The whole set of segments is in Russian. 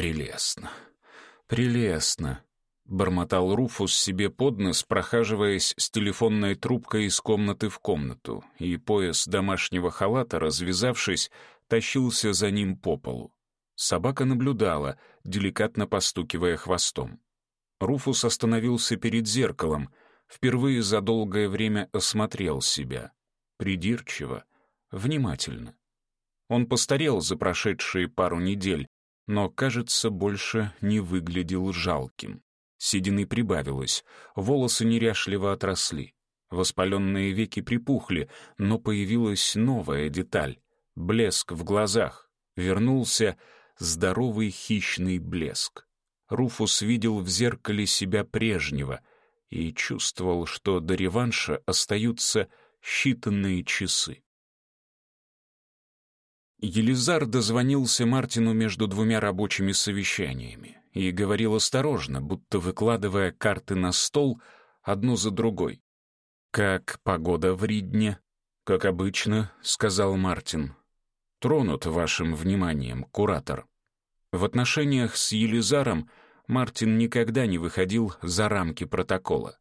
«Прелестно, прелестно», — бормотал Руфус себе под нос, прохаживаясь с телефонной трубкой из комнаты в комнату, и пояс домашнего халата, развязавшись, тащился за ним по полу. Собака наблюдала, деликатно постукивая хвостом. Руфус остановился перед зеркалом, впервые за долгое время осмотрел себя. Придирчиво, внимательно. Он постарел за прошедшие пару недель, но, кажется, больше не выглядел жалким. Седины прибавилось, волосы неряшливо отросли. Воспаленные веки припухли, но появилась новая деталь — блеск в глазах. Вернулся здоровый хищный блеск. Руфус видел в зеркале себя прежнего и чувствовал, что до реванша остаются считанные часы. Елизар дозвонился Мартину между двумя рабочими совещаниями и говорил осторожно, будто выкладывая карты на стол одну за другой. «Как погода в Ридне?» «Как обычно», — сказал Мартин. «Тронут вашим вниманием, куратор». В отношениях с Елизаром Мартин никогда не выходил за рамки протокола.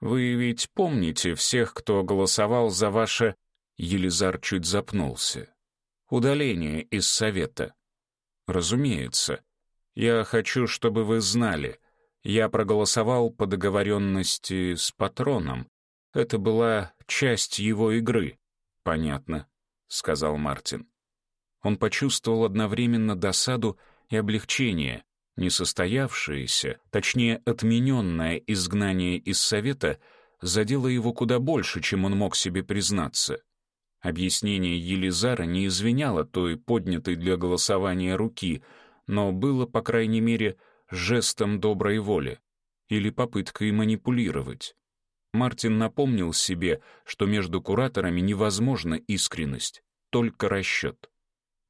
«Вы ведь помните всех, кто голосовал за ваше...» Елизар чуть запнулся удаление из совета. Разумеется. Я хочу, чтобы вы знали. Я проголосовал по договоренности с патроном. Это была часть его игры. Понятно, сказал Мартин. Он почувствовал одновременно досаду и облегчение. Несостоявшееся, точнее, отмененное изгнание из совета задело его куда больше, чем он мог себе признаться. Объяснение Елизара не извиняло той поднятой для голосования руки, но было, по крайней мере, жестом доброй воли или попыткой манипулировать. Мартин напомнил себе, что между кураторами невозможна искренность, только расчет.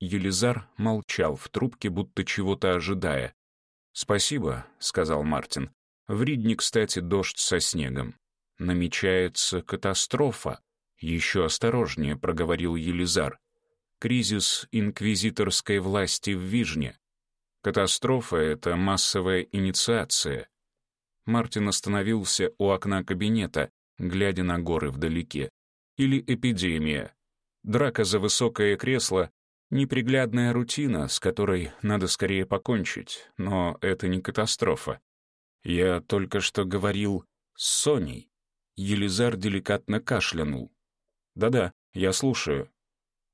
Елизар молчал в трубке, будто чего-то ожидая. «Спасибо», — сказал Мартин. «В Ридне, кстати, дождь со снегом. Намечается катастрофа». Еще осторожнее проговорил Елизар. Кризис инквизиторской власти в Вижне. Катастрофа — это массовая инициация. Мартин остановился у окна кабинета, глядя на горы вдалеке. Или эпидемия. Драка за высокое кресло — неприглядная рутина, с которой надо скорее покончить, но это не катастрофа. Я только что говорил с Соней. Елизар деликатно кашлянул. «Да-да, я слушаю».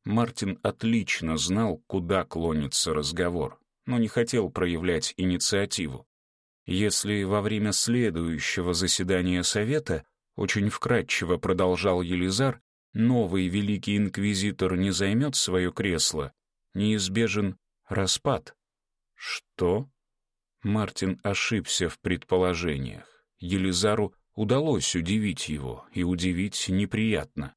Мартин отлично знал, куда клонится разговор, но не хотел проявлять инициативу. Если во время следующего заседания совета, очень вкратчиво продолжал Елизар, новый великий инквизитор не займет свое кресло, неизбежен распад. Что? Мартин ошибся в предположениях. Елизару удалось удивить его, и удивить неприятно.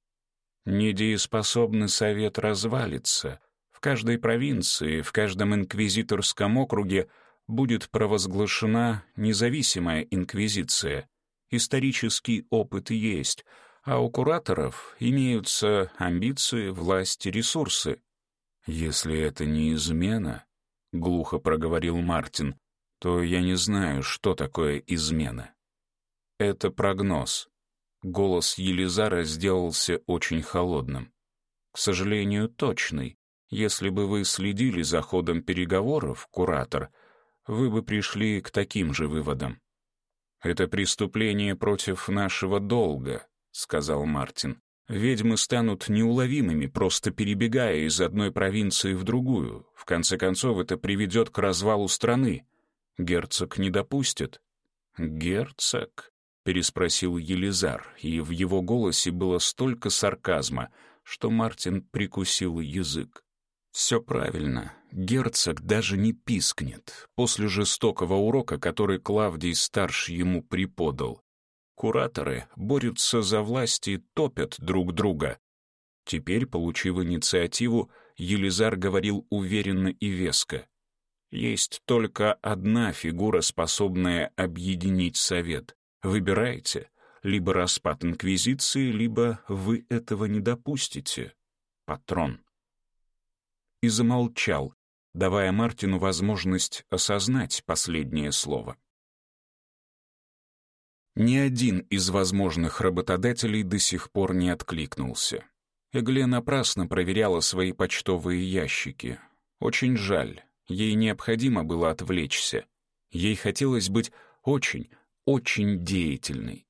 Недееспособный совет развалится. В каждой провинции, в каждом инквизиторском округе будет провозглашена независимая инквизиция. Исторический опыт есть, а у кураторов имеются амбиции, власть и ресурсы. «Если это не измена», — глухо проговорил Мартин, — то я не знаю, что такое измена. Это прогноз. Голос Елизара сделался очень холодным. К сожалению, точный. Если бы вы следили за ходом переговоров, куратор, вы бы пришли к таким же выводам. «Это преступление против нашего долга», — сказал Мартин. «Ведьмы станут неуловимыми, просто перебегая из одной провинции в другую. В конце концов, это приведет к развалу страны. Герцог не допустит». «Герцог?» — переспросил Елизар, и в его голосе было столько сарказма, что Мартин прикусил язык. «Все правильно. Герцог даже не пискнет после жестокого урока, который Клавдий старший ему преподал. Кураторы борются за власть и топят друг друга». Теперь, получив инициативу, Елизар говорил уверенно и веско. «Есть только одна фигура, способная объединить совет. Выбирайте. Либо распад инквизиции, либо вы этого не допустите. Патрон. И замолчал, давая Мартину возможность осознать последнее слово. Ни один из возможных работодателей до сих пор не откликнулся. Эгле напрасно проверяла свои почтовые ящики. Очень жаль, ей необходимо было отвлечься. Ей хотелось быть очень, очень деятельной.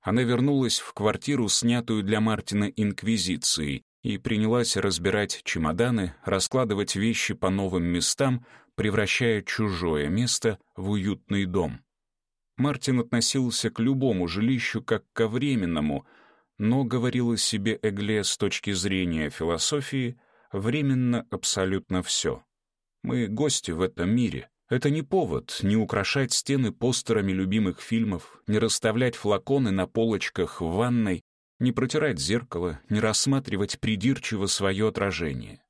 Она вернулась в квартиру, снятую для Мартина Инквизицией, и принялась разбирать чемоданы, раскладывать вещи по новым местам, превращая чужое место в уютный дом. Мартин относился к любому жилищу как ко временному, но, говорила себе Эгле с точки зрения философии, временно абсолютно все. Мы гости в этом мире, это не повод не украшать стены постерами любимых фильмов, не расставлять флаконы на полочках в ванной, не протирать зеркало, не рассматривать придирчиво свое отражение.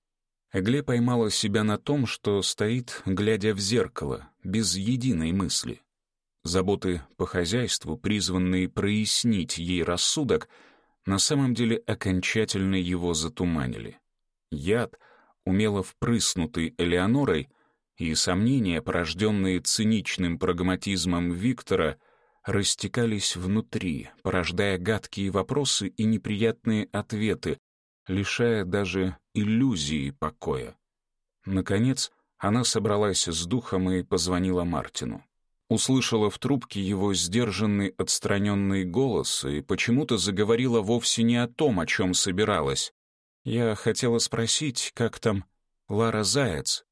Эгле поймала себя на том, что стоит, глядя в зеркало, без единой мысли. Заботы по хозяйству, призванные прояснить ей рассудок, на самом деле окончательно его затуманили. Яд, умело впрыснутый Элеонорой — и сомнения, порожденные циничным прагматизмом Виктора, растекались внутри, порождая гадкие вопросы и неприятные ответы, лишая даже иллюзии покоя. Наконец, она собралась с духом и позвонила Мартину. Услышала в трубке его сдержанный отстраненный голос и почему-то заговорила вовсе не о том, о чем собиралась. «Я хотела спросить, как там Лара Заяц?»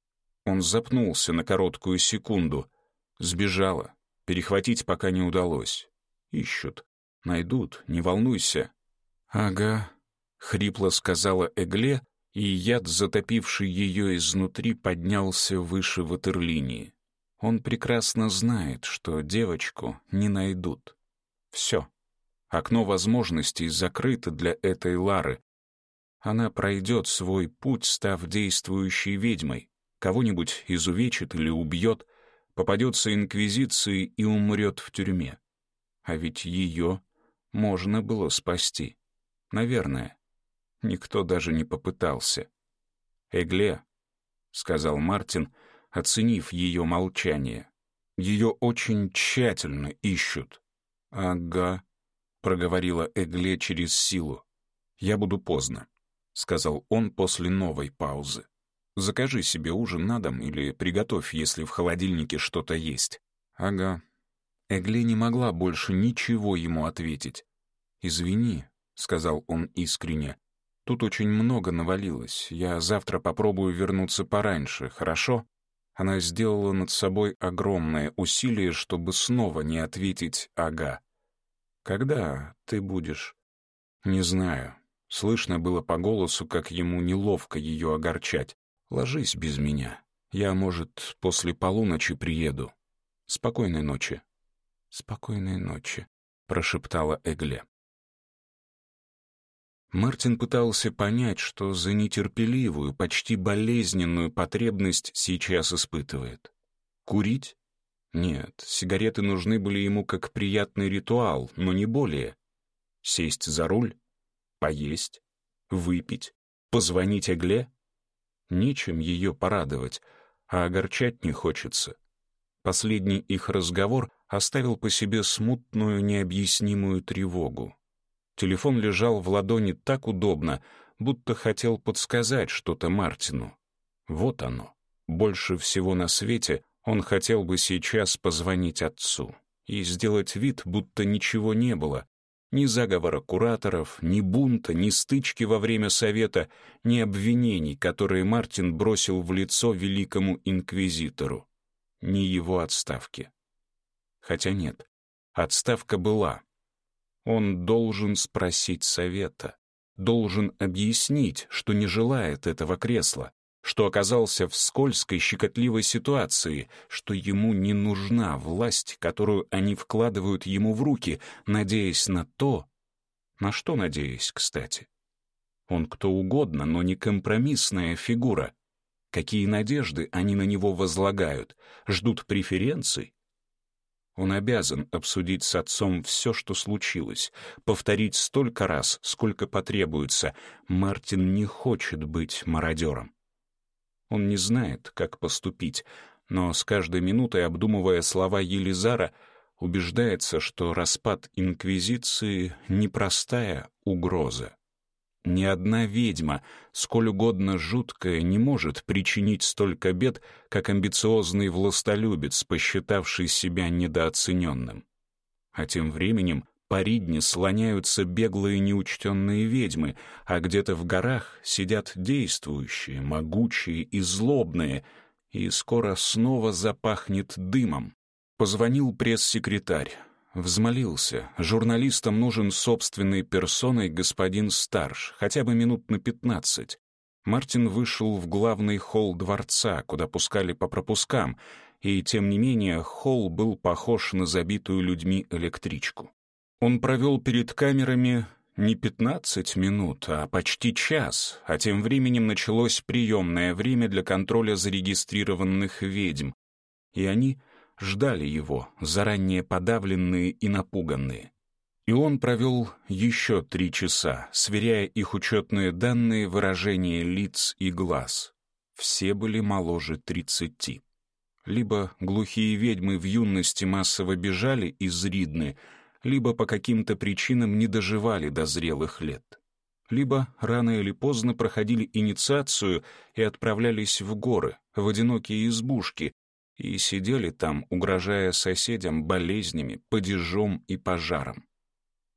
Он запнулся на короткую секунду. Сбежала. Перехватить пока не удалось. Ищут. Найдут, не волнуйся. «Ага», — хрипло сказала Эгле, и яд, затопивший ее изнутри, поднялся выше ватерлинии. Он прекрасно знает, что девочку не найдут. Все. Окно возможностей закрыто для этой Лары. Она пройдет свой путь, став действующей ведьмой кого-нибудь изувечит или убьет, попадется инквизиции и умрет в тюрьме. А ведь ее можно было спасти. Наверное. Никто даже не попытался. «Эгле», — сказал Мартин, оценив ее молчание, — «ее очень тщательно ищут». «Ага», — проговорила Эгле через силу. «Я буду поздно», — сказал он после новой паузы. Закажи себе ужин на дом или приготовь, если в холодильнике что-то есть». «Ага». Эгле не могла больше ничего ему ответить. «Извини», — сказал он искренне. «Тут очень много навалилось. Я завтра попробую вернуться пораньше, хорошо?» Она сделала над собой огромное усилие, чтобы снова не ответить «ага». «Когда ты будешь?» «Не знаю». Слышно было по голосу, как ему неловко ее огорчать. Ложись без меня. Я, может, после полуночи приеду. Спокойной ночи». «Спокойной ночи», — прошептала Эгле. Мартин пытался понять, что за нетерпеливую, почти болезненную потребность сейчас испытывает. Курить? Нет, сигареты нужны были ему как приятный ритуал, но не более. Сесть за руль? Поесть? Выпить? Позвонить Эгле? нечем ее порадовать, а огорчать не хочется. Последний их разговор оставил по себе смутную необъяснимую тревогу. Телефон лежал в ладони так удобно, будто хотел подсказать что-то Мартину. Вот оно. Больше всего на свете он хотел бы сейчас позвонить отцу и сделать вид, будто ничего не было, ни заговора кураторов, ни бунта, ни стычки во время совета, ни обвинений, которые Мартин бросил в лицо великому инквизитору, ни его отставки. Хотя нет, отставка была. Он должен спросить совета, должен объяснить, что не желает этого кресла, что оказался в скользкой, щекотливой ситуации, что ему не нужна власть, которую они вкладывают ему в руки, надеясь на то, на что надеясь, кстати. Он кто угодно, но не компромиссная фигура. Какие надежды они на него возлагают? Ждут преференций? Он обязан обсудить с отцом все, что случилось, повторить столько раз, сколько потребуется. Мартин не хочет быть мародером. Он не знает, как поступить, но с каждой минутой, обдумывая слова Елизара, убеждается, что распад Инквизиции — непростая угроза. Ни одна ведьма, сколь угодно жуткая, не может причинить столько бед, как амбициозный властолюбец, посчитавший себя недооцененным. А тем временем по Ридне слоняются беглые неучтенные ведьмы, а где-то в горах сидят действующие, могучие и злобные, и скоро снова запахнет дымом. Позвонил пресс-секретарь. Взмолился. Журналистам нужен собственной персоной господин Старш, хотя бы минут на пятнадцать. Мартин вышел в главный холл дворца, куда пускали по пропускам, и, тем не менее, холл был похож на забитую людьми электричку. Он провел перед камерами не 15 минут, а почти час, а тем временем началось приемное время для контроля зарегистрированных ведьм, и они ждали его, заранее подавленные и напуганные. И он провел еще три часа, сверяя их учетные данные, выражения лиц и глаз. Все были моложе тридцати. Либо глухие ведьмы в юности массово бежали из Ридны — либо по каким-то причинам не доживали до зрелых лет, либо рано или поздно проходили инициацию и отправлялись в горы, в одинокие избушки, и сидели там, угрожая соседям болезнями, падежом и пожаром.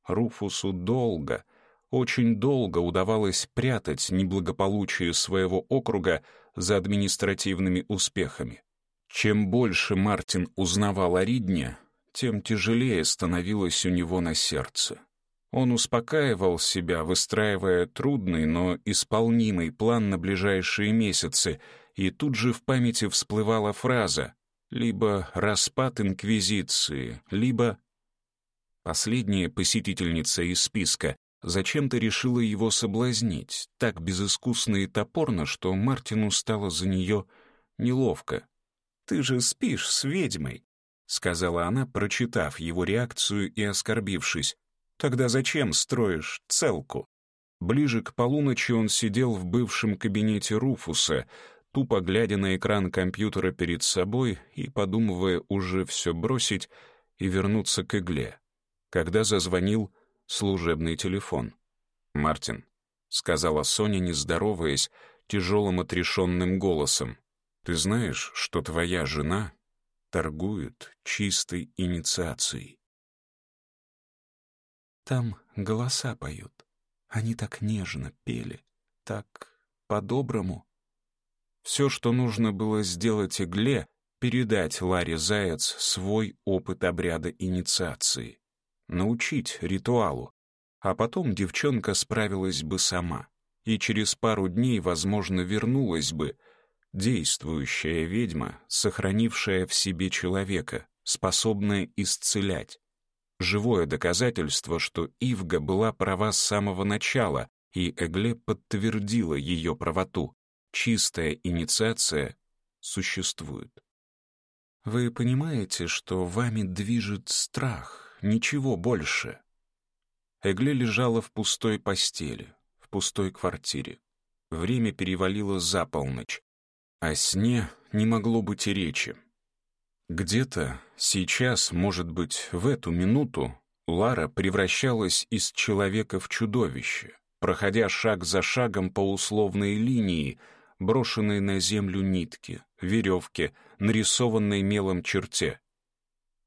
Руфусу долго, очень долго удавалось прятать неблагополучие своего округа за административными успехами. Чем больше Мартин узнавал о Ридне, тем тяжелее становилось у него на сердце. Он успокаивал себя, выстраивая трудный, но исполнимый план на ближайшие месяцы, и тут же в памяти всплывала фраза «либо распад Инквизиции, либо...» Последняя посетительница из списка зачем-то решила его соблазнить, так безыскусно и топорно, что Мартину стало за нее неловко. «Ты же спишь с ведьмой», — сказала она, прочитав его реакцию и оскорбившись. «Тогда зачем строишь целку?» Ближе к полуночи он сидел в бывшем кабинете Руфуса, тупо глядя на экран компьютера перед собой и подумывая уже все бросить и вернуться к игле, когда зазвонил служебный телефон. «Мартин», — сказала Соня, не здороваясь, тяжелым отрешенным голосом, «ты знаешь, что твоя жена торгуют чистой инициацией. Там голоса поют. Они так нежно пели, так по-доброму. Все, что нужно было сделать игле, передать Ларе Заяц свой опыт обряда инициации, научить ритуалу, а потом девчонка справилась бы сама и через пару дней, возможно, вернулась бы — действующая ведьма, сохранившая в себе человека, способная исцелять. Живое доказательство, что Ивга была права с самого начала, и Эгле подтвердила ее правоту. Чистая инициация существует. Вы понимаете, что вами движет страх, ничего больше. Эгле лежала в пустой постели, в пустой квартире. Время перевалило за полночь, о сне не могло быть и речи. Где-то сейчас, может быть, в эту минуту, Лара превращалась из человека в чудовище, проходя шаг за шагом по условной линии, брошенной на землю нитки, веревки, нарисованной мелом черте.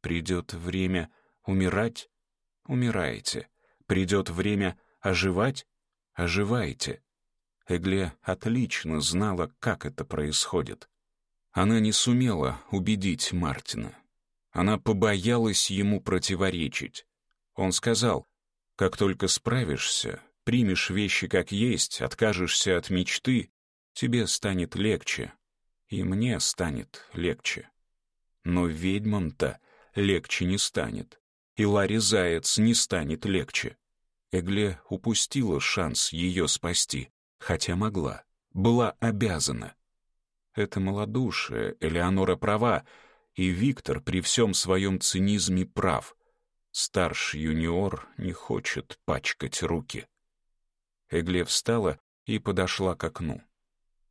Придет время умирать — умираете. Придет время оживать — оживаете. Эгле отлично знала, как это происходит. Она не сумела убедить Мартина. Она побоялась ему противоречить. Он сказал, «Как только справишься, примешь вещи как есть, откажешься от мечты, тебе станет легче, и мне станет легче». Но ведьмам-то легче не станет, и Ларри Заяц не станет легче. Эгле упустила шанс ее спасти хотя могла, была обязана. Это малодушие, Элеонора права, и Виктор при всем своем цинизме прав. Старший юниор не хочет пачкать руки. Эгле встала и подошла к окну.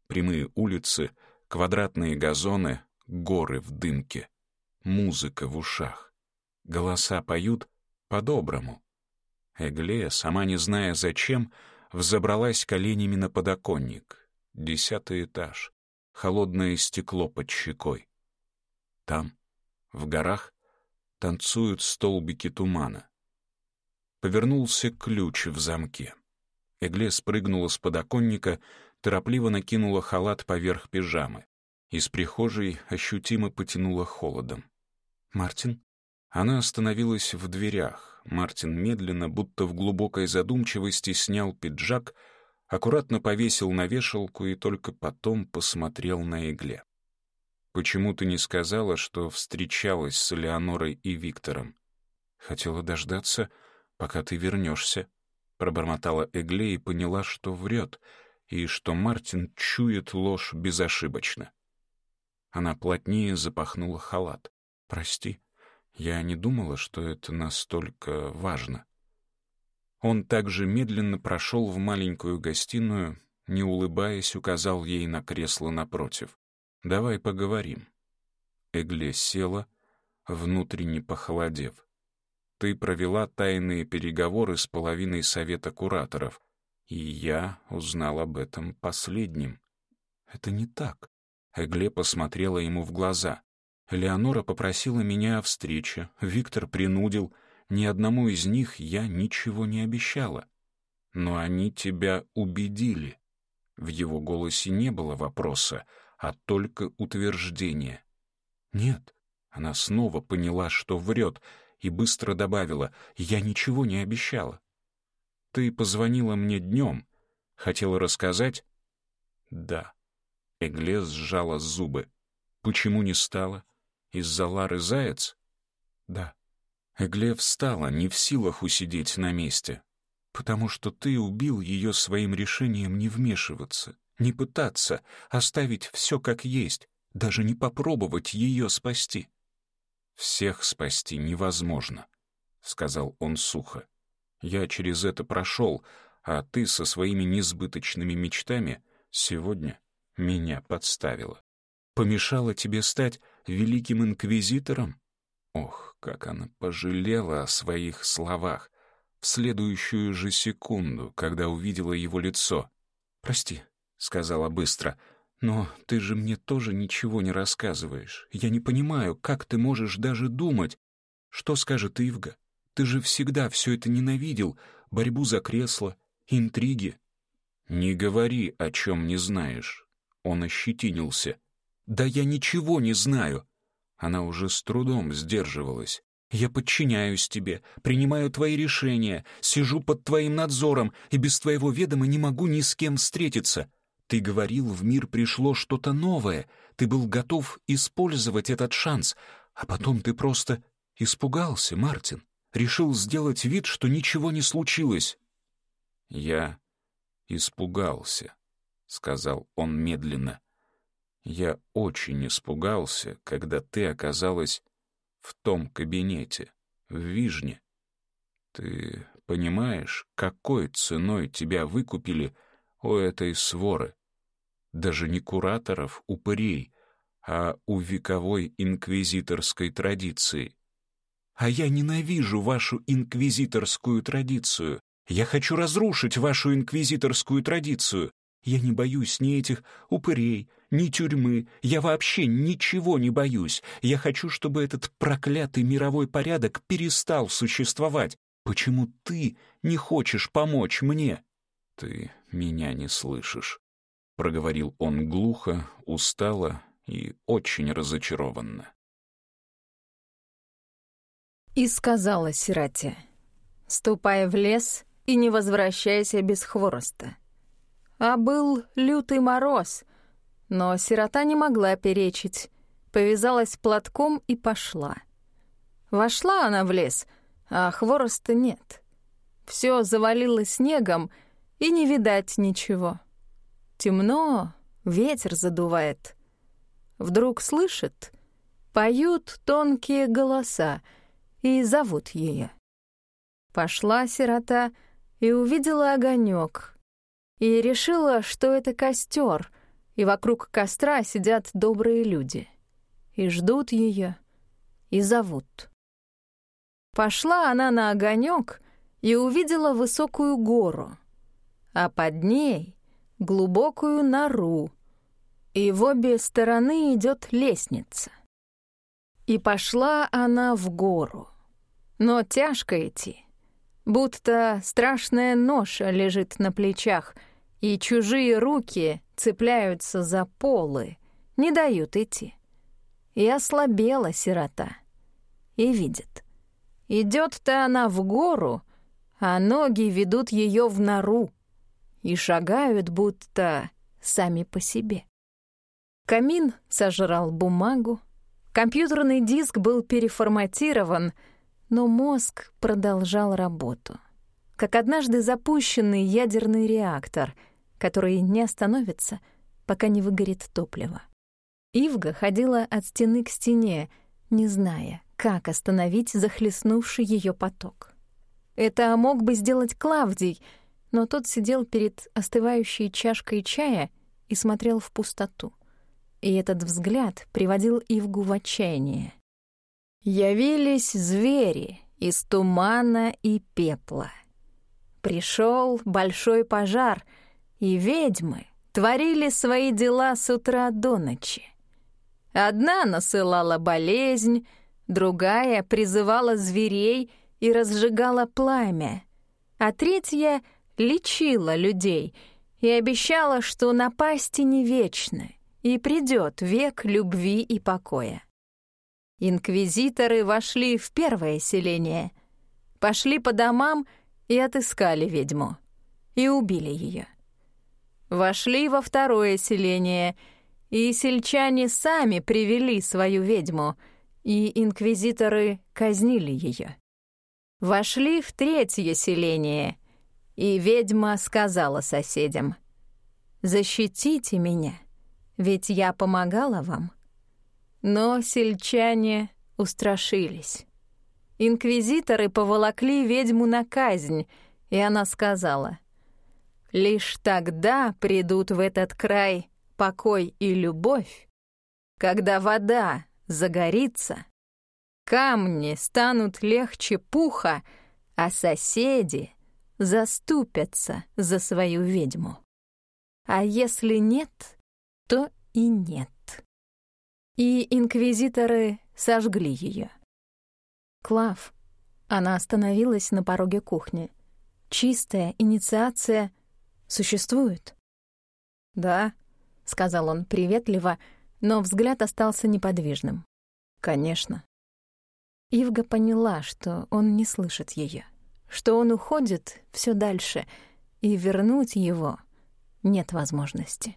Прямые улицы, квадратные газоны, горы в дымке, музыка в ушах. Голоса поют по-доброму. Эгле, сама не зная зачем, — взобралась коленями на подоконник. Десятый этаж. Холодное стекло под щекой. Там, в горах, танцуют столбики тумана. Повернулся ключ в замке. Эгле спрыгнула с подоконника, торопливо накинула халат поверх пижамы. Из прихожей ощутимо потянула холодом. «Мартин?» Она остановилась в дверях, Мартин медленно, будто в глубокой задумчивости, снял пиджак, аккуратно повесил на вешалку и только потом посмотрел на игле. «Почему ты не сказала, что встречалась с Леонорой и Виктором?» «Хотела дождаться, пока ты вернешься», — пробормотала Эгле и поняла, что врет, и что Мартин чует ложь безошибочно. Она плотнее запахнула халат. «Прости, я не думала, что это настолько важно. Он также медленно прошел в маленькую гостиную, не улыбаясь, указал ей на кресло напротив. «Давай поговорим». Эгле села, внутренне похолодев. «Ты провела тайные переговоры с половиной совета кураторов, и я узнал об этом последним». «Это не так». Эгле посмотрела ему в глаза. Леонора попросила меня о встрече, Виктор принудил. Ни одному из них я ничего не обещала. Но они тебя убедили. В его голосе не было вопроса, а только утверждение. Нет, она снова поняла, что врет, и быстро добавила, я ничего не обещала. Ты позвонила мне днем, хотела рассказать? Да. Эглес сжала зубы. Почему не стала? из-за Лары Заяц? Да. Эгле встала, не в силах усидеть на месте. Потому что ты убил ее своим решением не вмешиваться, не пытаться, оставить все как есть, даже не попробовать ее спасти. Всех спасти невозможно, сказал он сухо. Я через это прошел, а ты со своими несбыточными мечтами сегодня меня подставила. Помешала тебе стать великим инквизитором? Ох, как она пожалела о своих словах. В следующую же секунду, когда увидела его лицо. «Прости», — сказала быстро, — «но ты же мне тоже ничего не рассказываешь. Я не понимаю, как ты можешь даже думать. Что скажет Ивга? Ты же всегда все это ненавидел, борьбу за кресло, интриги». «Не говори, о чем не знаешь». Он ощетинился. «Да я ничего не знаю!» Она уже с трудом сдерживалась. «Я подчиняюсь тебе, принимаю твои решения, сижу под твоим надзором и без твоего ведома не могу ни с кем встретиться. Ты говорил, в мир пришло что-то новое, ты был готов использовать этот шанс, а потом ты просто испугался, Мартин, решил сделать вид, что ничего не случилось». «Я испугался», — сказал он медленно. Я очень испугался, когда ты оказалась в том кабинете, в Вижне. Ты понимаешь, какой ценой тебя выкупили у этой своры? Даже не кураторов, упырей, а у вековой инквизиторской традиции. А я ненавижу вашу инквизиторскую традицию. Я хочу разрушить вашу инквизиторскую традицию. Я не боюсь ни этих упырей, ни тюрьмы. Я вообще ничего не боюсь. Я хочу, чтобы этот проклятый мировой порядок перестал существовать. Почему ты не хочешь помочь мне?» «Ты меня не слышишь», — проговорил он глухо, устало и очень разочарованно. И сказала Сирате, «Ступай в лес и не возвращайся без хвороста» а был лютый мороз. Но сирота не могла перечить. Повязалась платком и пошла. Вошла она в лес, а хвороста нет. Все завалило снегом, и не видать ничего. Темно, ветер задувает. Вдруг слышит, поют тонкие голоса и зовут ее. Пошла сирота и увидела огонек, и решила, что это костер, и вокруг костра сидят добрые люди. И ждут ее, и зовут. Пошла она на огонек и увидела высокую гору, а под ней — глубокую нору, и в обе стороны идет лестница. И пошла она в гору, но тяжко идти — будто страшная ноша лежит на плечах, и чужие руки цепляются за полы, не дают идти. И ослабела сирота. И видит. Идет-то она в гору, а ноги ведут ее в нору и шагают будто сами по себе. Камин сожрал бумагу, компьютерный диск был переформатирован — но мозг продолжал работу. Как однажды запущенный ядерный реактор, который не остановится, пока не выгорит топливо. Ивга ходила от стены к стене, не зная, как остановить захлестнувший ее поток. Это мог бы сделать Клавдий, но тот сидел перед остывающей чашкой чая и смотрел в пустоту. И этот взгляд приводил Ивгу в отчаяние явились звери из тумана и пепла. Пришел большой пожар, и ведьмы творили свои дела с утра до ночи. Одна насылала болезнь, другая призывала зверей и разжигала пламя, а третья лечила людей и обещала, что напасти не вечны и придет век любви и покоя. Инквизиторы вошли в первое селение, пошли по домам и отыскали ведьму. И убили ее. Вошли во второе селение, и сельчане сами привели свою ведьму, и инквизиторы казнили ее. Вошли в третье селение, и ведьма сказала соседям, «Защитите меня, ведь я помогала вам». Но сельчане устрашились. Инквизиторы поволокли ведьму на казнь, и она сказала, «Лишь тогда придут в этот край покой и любовь, когда вода загорится, камни станут легче пуха, а соседи заступятся за свою ведьму. А если нет, то и нет» и инквизиторы сожгли ее. Клав. Она остановилась на пороге кухни. Чистая инициация существует. «Да», — сказал он приветливо, но взгляд остался неподвижным. «Конечно». Ивга поняла, что он не слышит ее, что он уходит все дальше, и вернуть его нет возможности.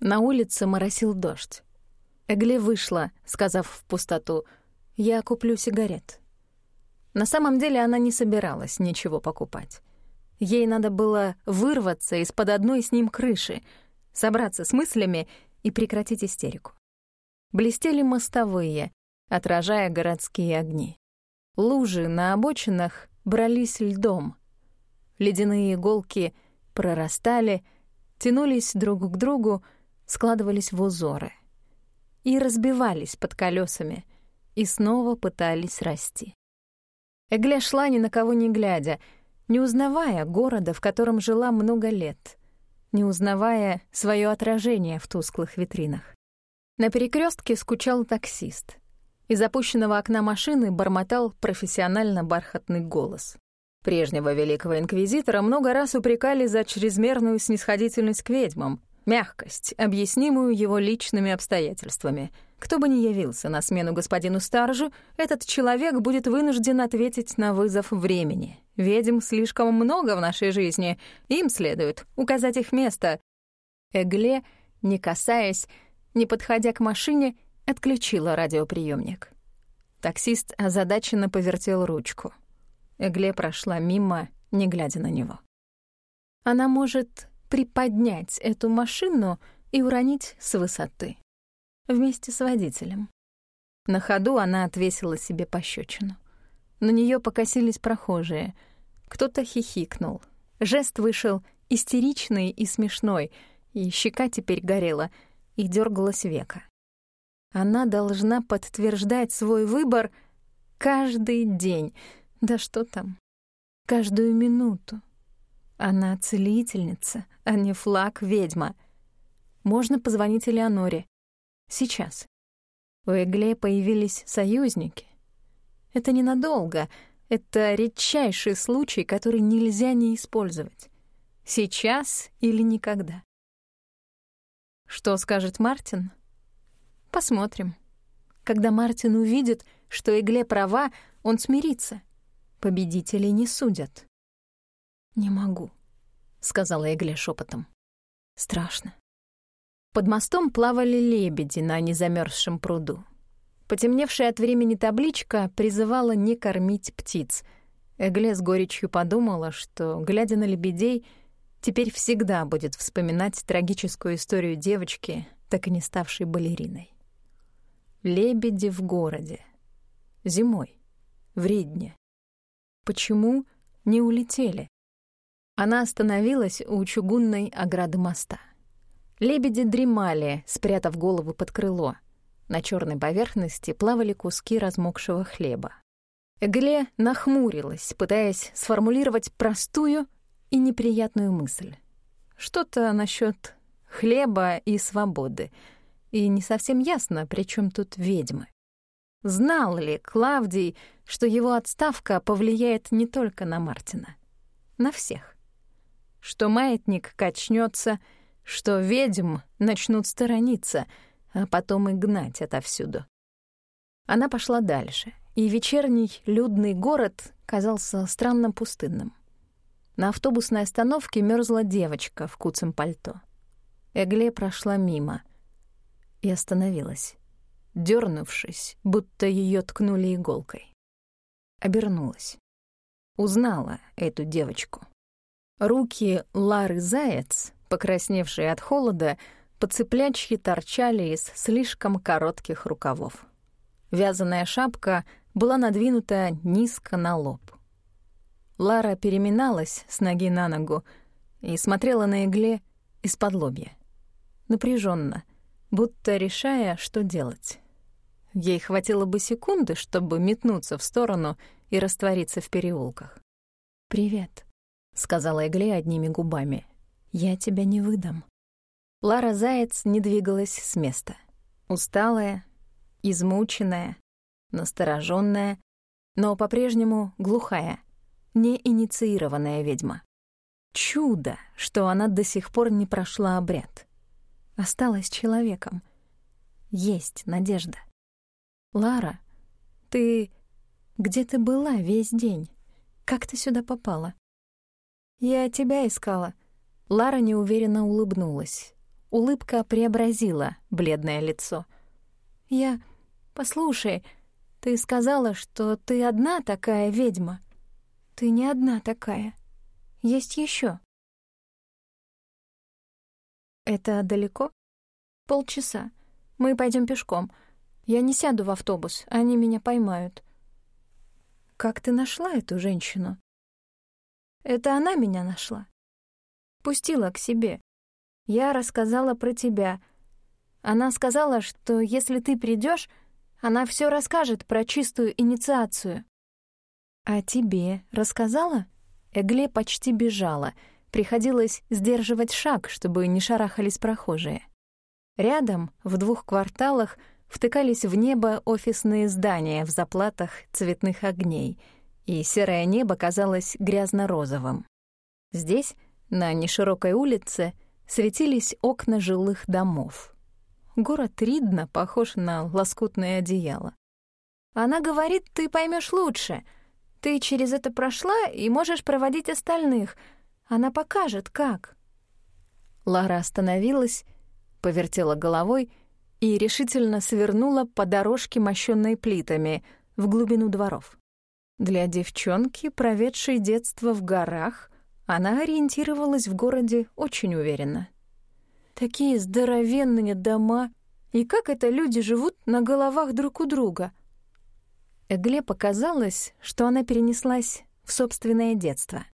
На улице моросил дождь. Эгле вышла, сказав в пустоту, «Я куплю сигарет». На самом деле она не собиралась ничего покупать. Ей надо было вырваться из-под одной с ним крыши, собраться с мыслями и прекратить истерику. Блестели мостовые, отражая городские огни. Лужи на обочинах брались льдом. Ледяные иголки прорастали, тянулись друг к другу, складывались в узоры и разбивались под колесами и снова пытались расти. Эгля шла ни на кого не глядя, не узнавая города, в котором жила много лет, не узнавая свое отражение в тусклых витринах. На перекрестке скучал таксист. Из опущенного окна машины бормотал профессионально бархатный голос. Прежнего великого инквизитора много раз упрекали за чрезмерную снисходительность к ведьмам, Мягкость, объяснимую его личными обстоятельствами. Кто бы ни явился на смену господину Старжу, этот человек будет вынужден ответить на вызов времени. Ведьм слишком много в нашей жизни, им следует указать их место. Эгле, не касаясь, не подходя к машине, отключила радиоприемник. Таксист озадаченно повертел ручку. Эгле прошла мимо, не глядя на него. Она может приподнять эту машину и уронить с высоты. Вместе с водителем. На ходу она отвесила себе пощечину. На нее покосились прохожие. Кто-то хихикнул. Жест вышел истеричный и смешной, и щека теперь горела, и дергалась века. Она должна подтверждать свой выбор каждый день. Да что там? Каждую минуту. Она целительница, а не флаг-ведьма. Можно позвонить Элеоноре. Сейчас. У Эгле появились союзники. Это ненадолго. Это редчайший случай, который нельзя не использовать. Сейчас или никогда. Что скажет Мартин? Посмотрим. Когда Мартин увидит, что Эгле права, он смирится. Победителей не судят. «Не могу», — сказала Эгля шепотом. «Страшно». Под мостом плавали лебеди на незамерзшем пруду. Потемневшая от времени табличка призывала не кормить птиц. Эгле с горечью подумала, что, глядя на лебедей, теперь всегда будет вспоминать трагическую историю девочки, так и не ставшей балериной. Лебеди в городе. Зимой. В Почему не улетели? Она остановилась у чугунной ограды моста. Лебеди дремали, спрятав головы под крыло. На черной поверхности плавали куски размокшего хлеба. Эгле нахмурилась, пытаясь сформулировать простую и неприятную мысль. Что-то насчет хлеба и свободы. И не совсем ясно, при чем тут ведьмы. Знал ли Клавдий, что его отставка повлияет не только на Мартина? На всех что маятник качнется, что ведьм начнут сторониться, а потом и гнать отовсюду. Она пошла дальше, и вечерний людный город казался странно пустынным. На автобусной остановке мерзла девочка в куцем пальто. Эгле прошла мимо и остановилась, дернувшись, будто ее ткнули иголкой. Обернулась. Узнала эту девочку. Руки Лары Заяц, покрасневшие от холода, подцеплячьи торчали из слишком коротких рукавов. Вязаная шапка была надвинута низко на лоб. Лара переминалась с ноги на ногу и смотрела на игле из-под лобья. Напряженно, будто решая, что делать. Ей хватило бы секунды, чтобы метнуться в сторону и раствориться в переулках. «Привет», — сказала Эгле одними губами. «Я тебя не выдам». Лара Заяц не двигалась с места. Усталая, измученная, настороженная, но по-прежнему глухая, неинициированная ведьма. Чудо, что она до сих пор не прошла обряд. Осталась человеком. Есть надежда. «Лара, ты... где ты была весь день? Как ты сюда попала?» «Я тебя искала». Лара неуверенно улыбнулась. Улыбка преобразила бледное лицо. «Я... Послушай, ты сказала, что ты одна такая ведьма. Ты не одна такая. Есть еще. «Это далеко?» «Полчаса. Мы пойдем пешком. Я не сяду в автобус, они меня поймают». «Как ты нашла эту женщину?» Это она меня нашла. Пустила к себе. Я рассказала про тебя. Она сказала, что если ты придешь, она все расскажет про чистую инициацию. А тебе рассказала? Эгле почти бежала. Приходилось сдерживать шаг, чтобы не шарахались прохожие. Рядом, в двух кварталах, втыкались в небо офисные здания в заплатах цветных огней — и серое небо казалось грязно-розовым. Здесь, на неширокой улице, светились окна жилых домов. Город Ридна похож на лоскутное одеяло. «Она говорит, ты поймешь лучше. Ты через это прошла и можешь проводить остальных. Она покажет, как». Лара остановилась, повертела головой и решительно свернула по дорожке, мощенной плитами, в глубину дворов. Для девчонки, проведшей детство в горах, она ориентировалась в городе очень уверенно. Такие здоровенные дома, и как это люди живут на головах друг у друга? Эгле показалось, что она перенеслась в собственное детство.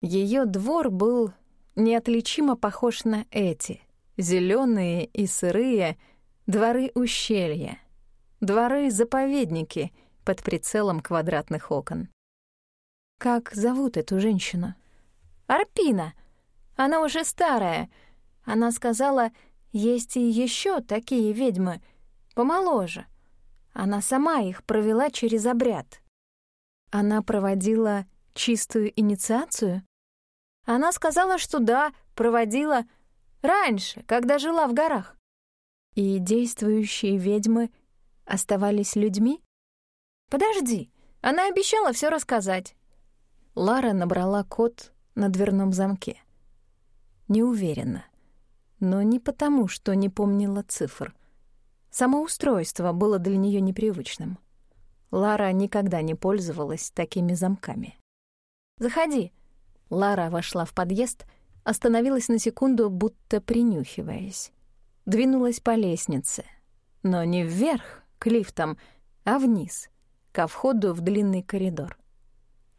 Ее двор был неотличимо похож на эти, зеленые и сырые, дворы ущелья, дворы-заповедники — под прицелом квадратных окон. «Как зовут эту женщину?» «Арпина! Она уже старая. Она сказала, есть и еще такие ведьмы, помоложе. Она сама их провела через обряд». «Она проводила чистую инициацию?» «Она сказала, что да, проводила раньше, когда жила в горах». «И действующие ведьмы оставались людьми?» «Подожди, она обещала все рассказать». Лара набрала код на дверном замке. Неуверенно, но не потому, что не помнила цифр. Само устройство было для нее непривычным. Лара никогда не пользовалась такими замками. «Заходи». Лара вошла в подъезд, остановилась на секунду, будто принюхиваясь. Двинулась по лестнице, но не вверх, к лифтам, а вниз — ко входу в длинный коридор.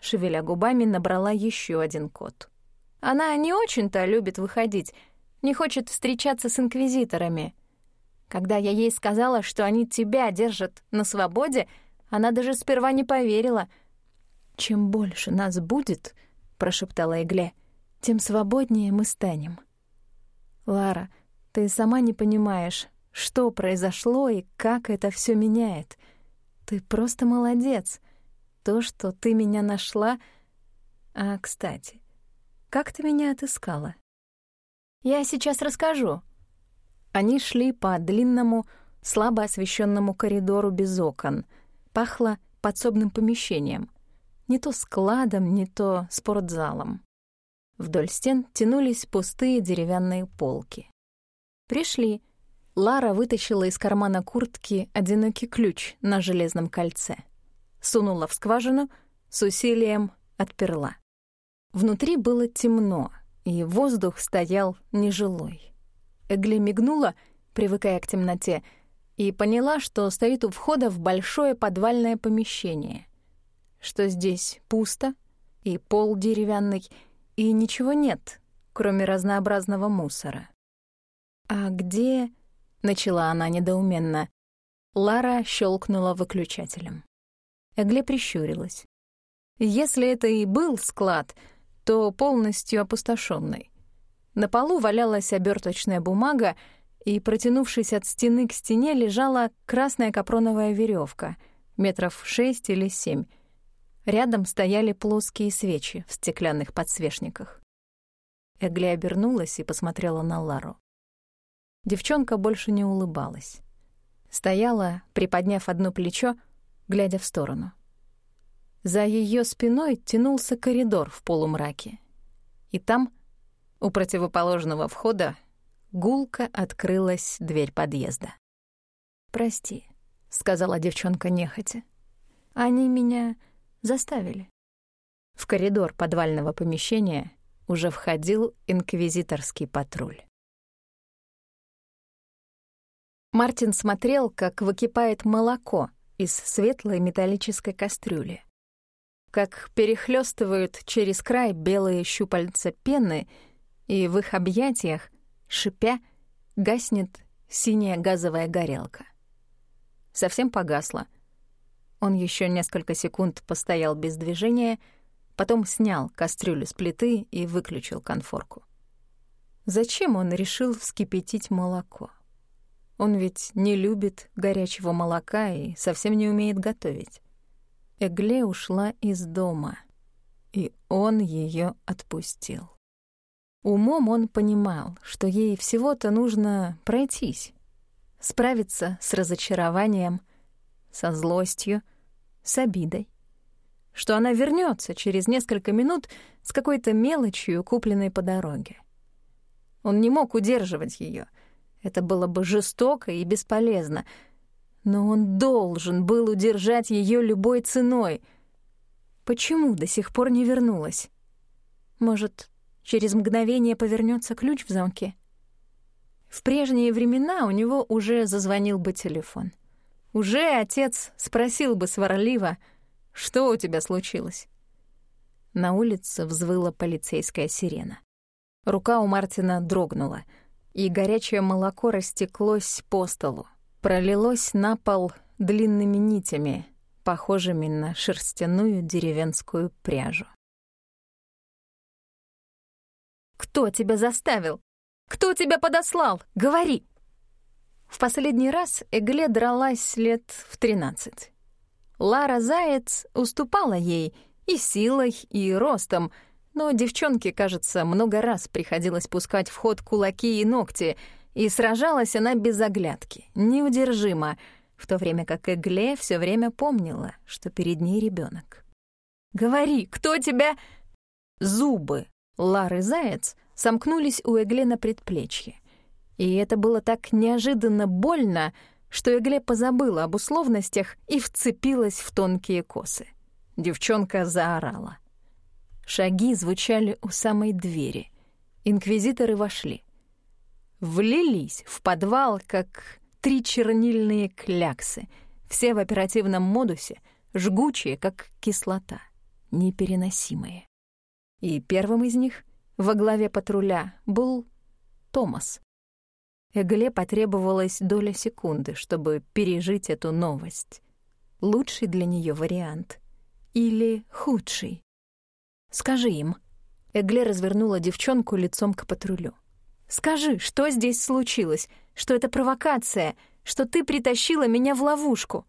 Шевеля губами, набрала еще один код. Она не очень-то любит выходить, не хочет встречаться с инквизиторами. Когда я ей сказала, что они тебя держат на свободе, она даже сперва не поверила. «Чем больше нас будет», — прошептала Игле, — «тем свободнее мы станем». «Лара, ты сама не понимаешь, что произошло и как это все меняет», — ты просто молодец. То, что ты меня нашла... А, кстати, как ты меня отыскала? Я сейчас расскажу. Они шли по длинному, слабо освещенному коридору без окон. Пахло подсобным помещением. Не то складом, не то спортзалом. Вдоль стен тянулись пустые деревянные полки. «Пришли», Лара вытащила из кармана куртки одинокий ключ на железном кольце. Сунула в скважину, с усилием отперла. Внутри было темно, и воздух стоял нежилой. Эгли мигнула, привыкая к темноте, и поняла, что стоит у входа в большое подвальное помещение, что здесь пусто, и пол деревянный, и ничего нет, кроме разнообразного мусора. А где начала она недоуменно. Лара щелкнула выключателем. Эгле прищурилась. Если это и был склад, то полностью опустошенный. На полу валялась оберточная бумага, и, протянувшись от стены к стене, лежала красная капроновая веревка, метров шесть или семь. Рядом стояли плоские свечи в стеклянных подсвечниках. Эгле обернулась и посмотрела на Лару. Девчонка больше не улыбалась. Стояла, приподняв одно плечо, глядя в сторону. За ее спиной тянулся коридор в полумраке. И там, у противоположного входа, гулко открылась дверь подъезда. «Прости», — сказала девчонка нехотя. «Они меня заставили». В коридор подвального помещения уже входил инквизиторский патруль. Мартин смотрел, как выкипает молоко из светлой металлической кастрюли, как перехлестывают через край белые щупальца пены, и в их объятиях, шипя, гаснет синяя газовая горелка. Совсем погасла. Он еще несколько секунд постоял без движения, потом снял кастрюлю с плиты и выключил конфорку. Зачем он решил вскипятить молоко? Он ведь не любит горячего молока и совсем не умеет готовить. Эгле ушла из дома, и он ее отпустил. Умом он понимал, что ей всего-то нужно пройтись, справиться с разочарованием, со злостью, с обидой. Что она вернется через несколько минут с какой-то мелочью, купленной по дороге. Он не мог удерживать ее — это было бы жестоко и бесполезно. Но он должен был удержать ее любой ценой. Почему до сих пор не вернулась? Может, через мгновение повернется ключ в замке? В прежние времена у него уже зазвонил бы телефон. Уже отец спросил бы сварливо, что у тебя случилось? На улице взвыла полицейская сирена. Рука у Мартина дрогнула — и горячее молоко растеклось по столу, пролилось на пол длинными нитями, похожими на шерстяную деревенскую пряжу. «Кто тебя заставил? Кто тебя подослал? Говори!» В последний раз Эгле дралась лет в тринадцать. Лара Заяц уступала ей и силой, и ростом — но девчонке, кажется, много раз приходилось пускать в ход кулаки и ногти, и сражалась она без оглядки, неудержимо, в то время как Эгле все время помнила, что перед ней ребенок. «Говори, кто тебя...» Зубы Лары Заяц сомкнулись у Эгле на предплечье. И это было так неожиданно больно, что Эгле позабыла об условностях и вцепилась в тонкие косы. Девчонка заорала. Шаги звучали у самой двери. Инквизиторы вошли. Влились в подвал, как три чернильные кляксы, все в оперативном модусе, жгучие, как кислота, непереносимые. И первым из них, во главе патруля, был Томас. Эгле потребовалась доля секунды, чтобы пережить эту новость. Лучший для нее вариант или худший? Скажи им». Эгле развернула девчонку лицом к патрулю. «Скажи, что здесь случилось? Что это провокация? Что ты притащила меня в ловушку?»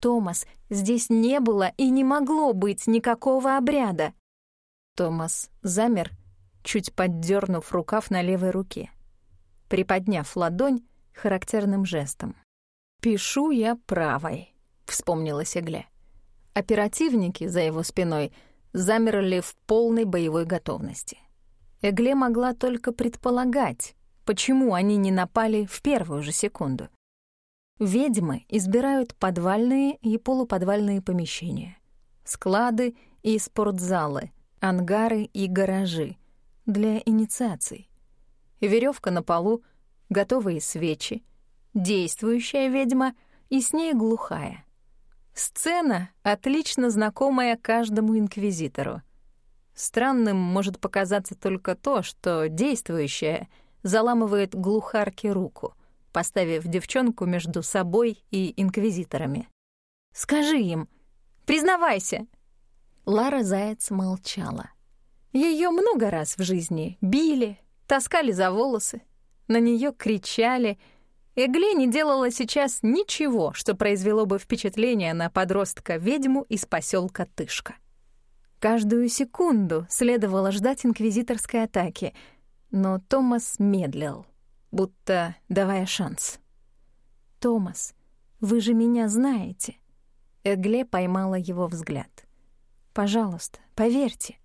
«Томас, здесь не было и не могло быть никакого обряда». Томас замер, чуть поддернув рукав на левой руке, приподняв ладонь характерным жестом. «Пишу я правой», — вспомнилась Эгле. Оперативники за его спиной — замерли в полной боевой готовности. Эгле могла только предполагать, почему они не напали в первую же секунду. Ведьмы избирают подвальные и полуподвальные помещения, склады и спортзалы, ангары и гаражи для инициаций. Веревка на полу, готовые свечи, действующая ведьма и с ней глухая — Сцена, отлично знакомая каждому инквизитору. Странным может показаться только то, что действующая заламывает глухарке руку, поставив девчонку между собой и инквизиторами. «Скажи им! Признавайся!» Лара Заяц молчала. Ее много раз в жизни били, таскали за волосы, на нее кричали — Эгле не делала сейчас ничего, что произвело бы впечатление на подростка-ведьму из посёлка Тышка. Каждую секунду следовало ждать инквизиторской атаки, но Томас медлил, будто давая шанс. «Томас, вы же меня знаете». Эгле поймала его взгляд. «Пожалуйста, поверьте».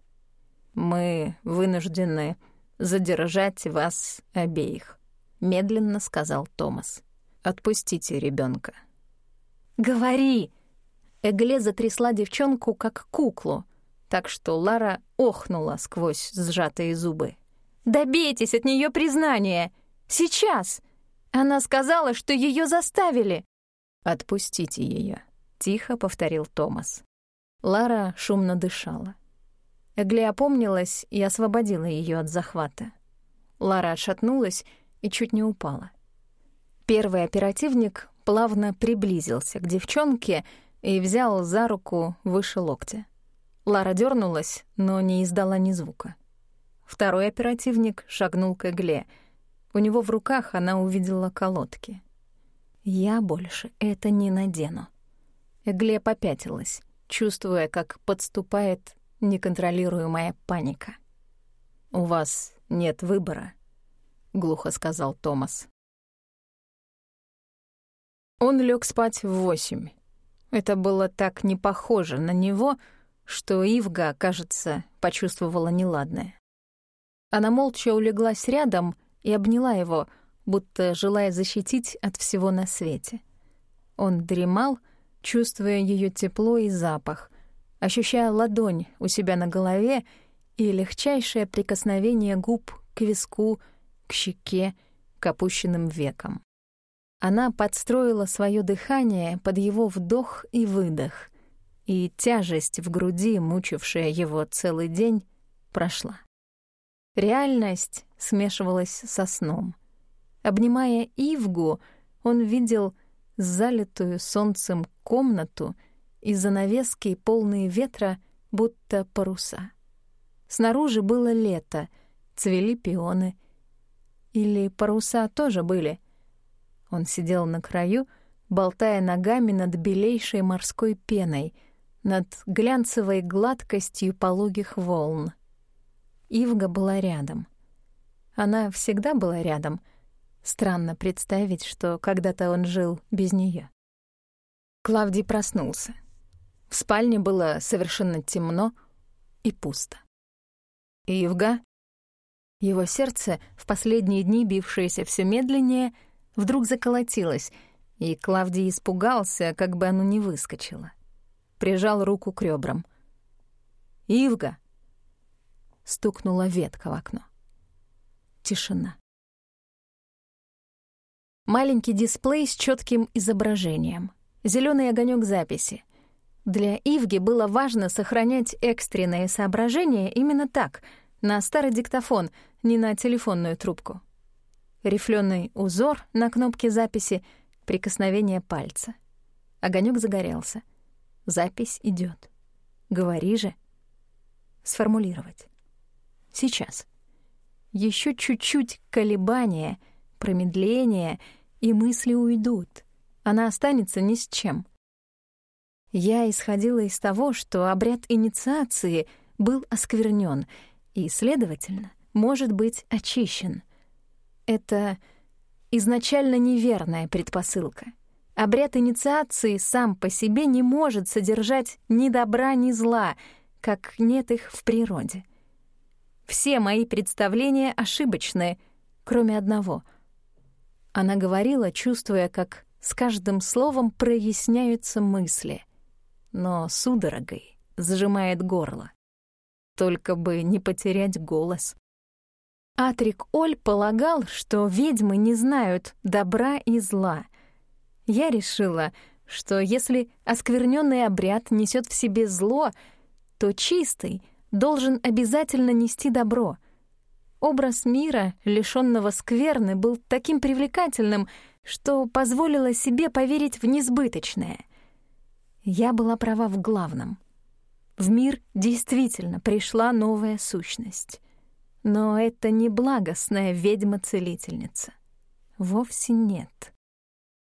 «Мы вынуждены задержать вас обеих», медленно сказал Томас. «Отпустите ребенка. «Говори!» Эгле затрясла девчонку как куклу, так что Лара охнула сквозь сжатые зубы. «Добейтесь от нее признания! Сейчас!» Она сказала, что ее заставили. «Отпустите ее», — тихо повторил Томас. Лара шумно дышала. Эгле опомнилась и освободила ее от захвата. Лара отшатнулась, и чуть не упала. Первый оперативник плавно приблизился к девчонке и взял за руку выше локтя. Лара дернулась, но не издала ни звука. Второй оперативник шагнул к Эгле. У него в руках она увидела колодки. «Я больше это не надену». Эгле попятилась, чувствуя, как подступает неконтролируемая паника. «У вас нет выбора», глухо сказал Томас. Он лег спать в восемь. Это было так не похоже на него, что Ивга, кажется, почувствовала неладное. Она молча улеглась рядом и обняла его, будто желая защитить от всего на свете. Он дремал, чувствуя ее тепло и запах, ощущая ладонь у себя на голове и легчайшее прикосновение губ к виску, к щеке, к опущенным векам. Она подстроила свое дыхание под его вдох и выдох, и тяжесть в груди, мучившая его целый день, прошла. Реальность смешивалась со сном. Обнимая Ивгу, он видел залитую солнцем комнату и занавески, полные ветра, будто паруса. Снаружи было лето, цвели пионы — или паруса тоже были? Он сидел на краю, болтая ногами над белейшей морской пеной, над глянцевой гладкостью пологих волн. Ивга была рядом. Она всегда была рядом. Странно представить, что когда-то он жил без нее. Клавдий проснулся. В спальне было совершенно темно и пусто. «Ивга?» Его сердце, в последние дни бившееся все медленнее, вдруг заколотилось, и Клавдий испугался, как бы оно не выскочило. Прижал руку к ребрам. «Ивга!» Стукнула ветка в окно. Тишина. Маленький дисплей с четким изображением. зеленый огонек записи. Для Ивги было важно сохранять экстренное соображение именно так — на старый диктофон, не на телефонную трубку. Рифленый узор на кнопке записи, прикосновение пальца. Огонек загорелся. Запись идет. Говори же. Сформулировать. Сейчас. Еще чуть-чуть колебания, промедления, и мысли уйдут. Она останется ни с чем. Я исходила из того, что обряд инициации был осквернен — и, следовательно, может быть очищен. Это изначально неверная предпосылка. Обряд инициации сам по себе не может содержать ни добра, ни зла, как нет их в природе. Все мои представления ошибочны, кроме одного. Она говорила, чувствуя, как с каждым словом проясняются мысли, но судорогой сжимает горло только бы не потерять голос. Атрик Оль полагал, что ведьмы не знают добра и зла. Я решила, что если оскверненный обряд несёт в себе зло, то чистый должен обязательно нести добро. Образ мира, лишенного скверны, был таким привлекательным, что позволило себе поверить в несбыточное. Я была права в главном. В мир действительно пришла новая сущность. Но это не благостная ведьма-целительница. Вовсе нет.